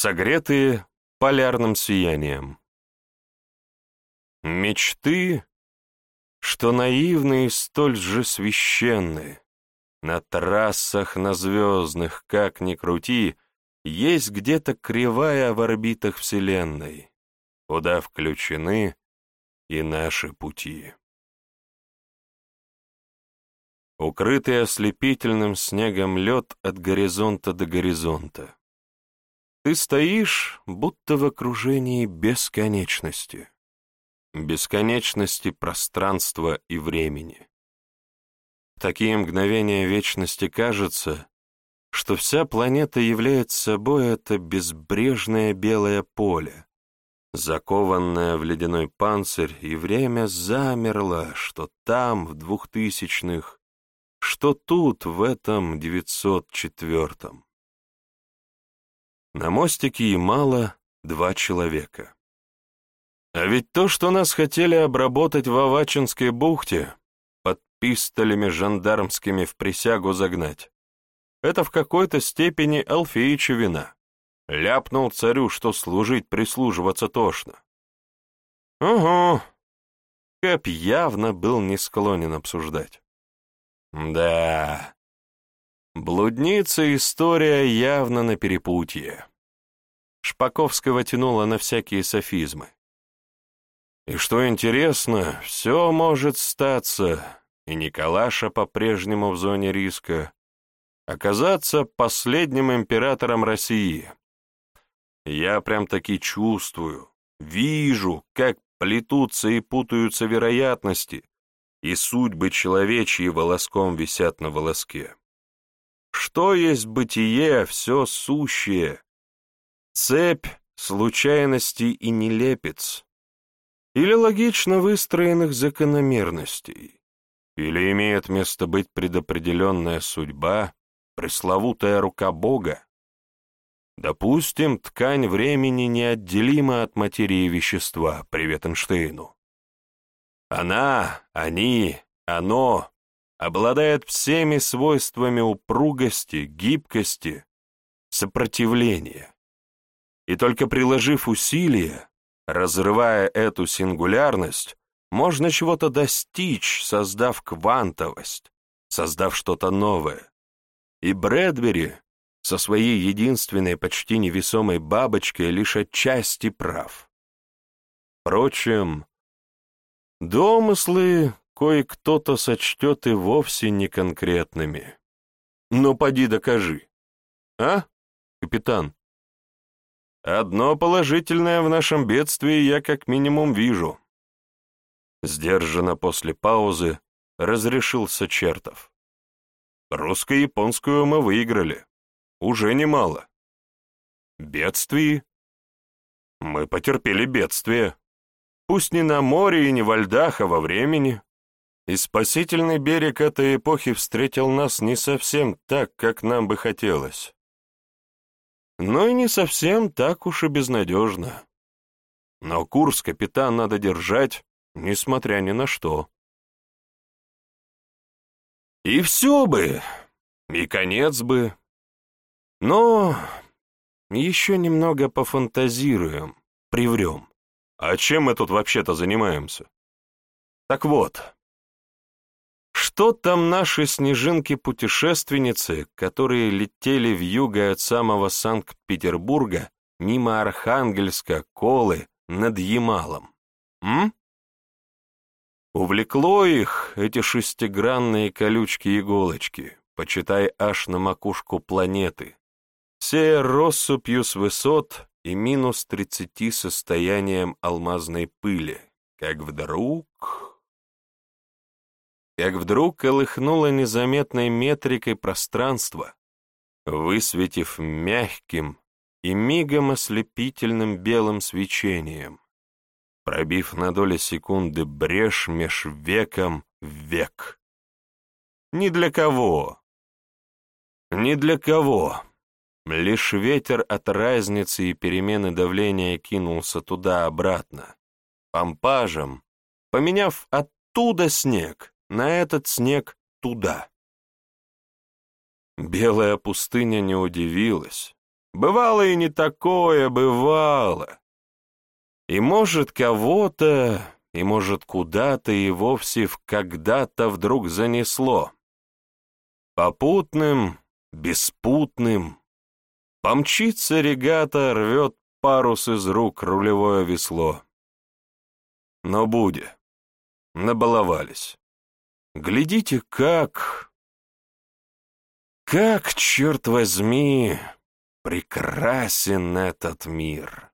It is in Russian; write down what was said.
согретые полярным сиянием. Мечты, что наивны и столь же священны, на трассах на звездных, как ни крути, есть где-то кривая в орбитах Вселенной, куда включены и наши пути. Укрытый ослепительным снегом лед от горизонта до горизонта. Ты стоишь, будто в окружении бесконечности. Бесконечности пространства и времени. В такие мгновения вечности кажется, что вся планета является собой это безбрежное белое поле, закованное в ледяной панцирь, и время замерло, что там, в двухтысячных, что тут, в этом девятьсот четвертом. На мостике Ямала два человека. А ведь то, что нас хотели обработать в Авачинской бухте, под пистолями жандармскими в присягу загнать, это в какой-то степени Алфеича вина. Ляпнул царю, что служить, прислуживаться тошно. Угу. Кэп явно был не склонен обсуждать. Да, Блудница история явно на перепутье. Шпаковского тянуло на всякие софизмы. И что интересно, все может статься, и Николаша по-прежнему в зоне риска, оказаться последним императором России. Я прям-таки чувствую, вижу, как плетутся и путаются вероятности, и судьбы человечьи волоском висят на волоске. Что есть бытие, все сущее? Цепь случайностей и нелепец? Или логично выстроенных закономерностей? Или имеет место быть предопределенная судьба, пресловутая рука Бога? Допустим, ткань времени неотделима от материи вещества, привет Эйнштейну. Она, они, оно обладает всеми свойствами упругости, гибкости, сопротивления. И только приложив усилия, разрывая эту сингулярность, можно чего-то достичь, создав квантовость, создав что-то новое. И Брэдбери со своей единственной почти невесомой бабочкой лишь отчасти прав. Впрочем, домыслы кое-кто-то сочтет и вовсе неконкретными. Но поди докажи. А, капитан? Одно положительное в нашем бедствии я как минимум вижу. Сдержанно после паузы разрешился Чертов. Русско-японскую мы выиграли. Уже немало. Бедствии? Мы потерпели бедствие. Пусть не на море и не во льдах, а во времени. И спасительный берег этой эпохи встретил нас не совсем так, как нам бы хотелось. Но и не совсем так уж и безнадежно. Но курс капитан надо держать, несмотря ни на что. И все бы, и конец бы. Но еще немного пофантазируем, приврем. А чем мы тут вообще-то занимаемся? Так вот, что там наши снежинки-путешественницы, которые летели в юго от самого Санкт-Петербурга, мимо Архангельска, Колы, над Ямалом? М? Увлекло их эти шестигранные колючки-иголочки, почитай аж на макушку планеты, все россыпью с высот и минус тридцати состоянием алмазной пыли, как вдруг как вдруг колыхнуло незаметной метрикой пространство, высветив мягким и мигом ослепительным белым свечением, пробив на доли секунды брешь меж веком век. Ни для кого. Ни для кого. Лишь ветер от разницы и перемены давления кинулся туда-обратно, помпажем, поменяв оттуда снег, на этот снег туда. Белая пустыня не удивилась, Бывало и не такое, бывало. И может кого-то, и может куда-то и вовсе в когда-то вдруг занесло. Попутным, беспутным. Помчится регата, рвет парус из рук рулевое весло. Но Будя, набаловались. Глядите, как... Как, черт возьми, прекрасен этот мир!